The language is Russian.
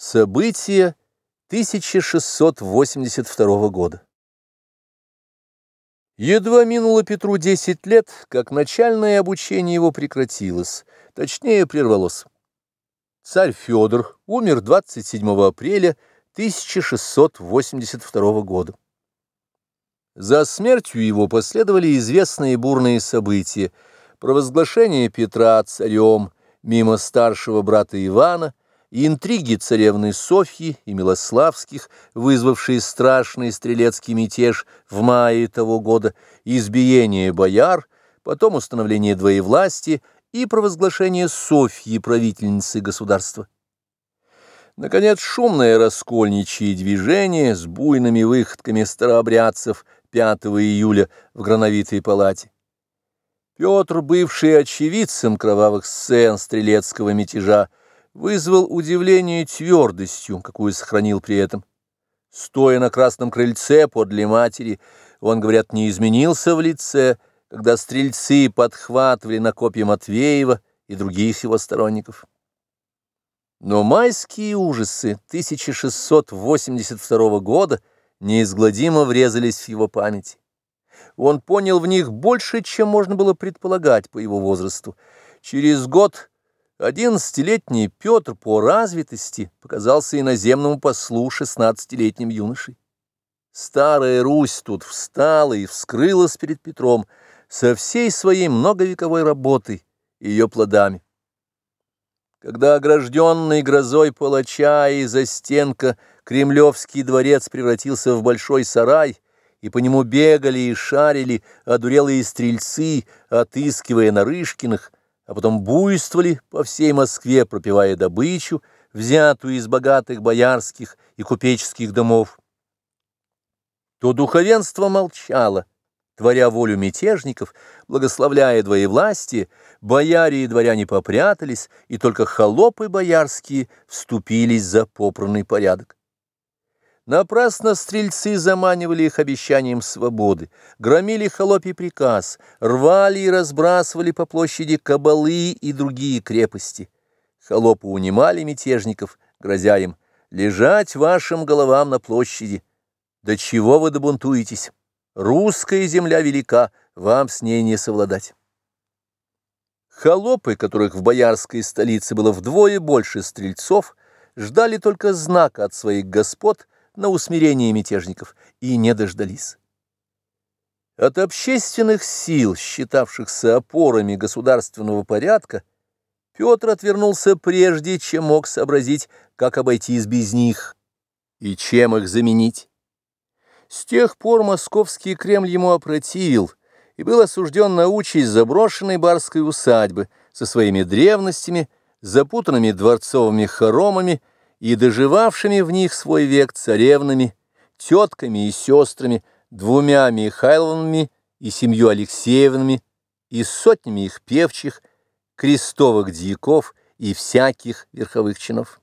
События 1682 года. Едва минуло Петру 10 лет, как начальное обучение его прекратилось, точнее прервалось. Царь Федор умер 27 апреля 1682 года. За смертью его последовали известные бурные события, провозглашение Петра царем мимо старшего брата Ивана, и интриги царевны Софьи и Милославских, вызвавшие страшный стрелецкий мятеж в мае того года, избиение бояр, потом установление двоевластия и провозглашение Софьи правительницы государства. Наконец, шумное раскольничье движение с буйными выходками старообрядцев 5 июля в Грановитой палате. Петр, бывший очевидцем кровавых сцен стрелецкого мятежа, вызвал удивление твердостью, какую сохранил при этом. Стоя на красном крыльце подле матери, он, говорят, не изменился в лице, когда стрельцы подхватывали на копья Матвеева и других его сторонников. Но майские ужасы 1682 года неизгладимо врезались в его память. Он понял в них больше, чем можно было предполагать по его возрасту. Через год Одиннадцатилетний Петр по развитости показался иноземному послу шестнадцатилетним юношей. Старая Русь тут встала и вскрылась перед Петром со всей своей многовековой работой и ее плодами. Когда огражденный грозой палача и застенка Кремлевский дворец превратился в большой сарай, и по нему бегали и шарили одурелые стрельцы, отыскивая Нарышкиных, а потом буйствовали по всей Москве, пропивая добычу, взятую из богатых боярских и купеческих домов, то духовенство молчало, творя волю мятежников, благословляя двоевластие, бояре и дворяне попрятались, и только холопы боярские вступились за попранный порядок. Напрасно стрельцы заманивали их обещанием свободы, громили холопий приказ, рвали и разбрасывали по площади кабалы и другие крепости. Холопы унимали мятежников, грозя им «лежать вашим головам на площади». «Да чего вы добунтуетесь? Русская земля велика, вам с ней не совладать». Холопы, которых в боярской столице было вдвое больше стрельцов, ждали только знака от своих господ – на усмирение мятежников и не дождались. От общественных сил, считавшихся опорами государственного порядка, Петр отвернулся прежде, чем мог сообразить, как обойтись без них и чем их заменить. С тех пор московский Кремль ему опротивил и был осужден на участь заброшенной барской усадьбы со своими древностями, запутанными дворцовыми хоромами и доживавшими в них свой век царевнами, тетками и сестрами, двумя Михайловнами и семью Алексеевнами, и сотнями их певчих, крестовых дьяков и всяких верховых чинов.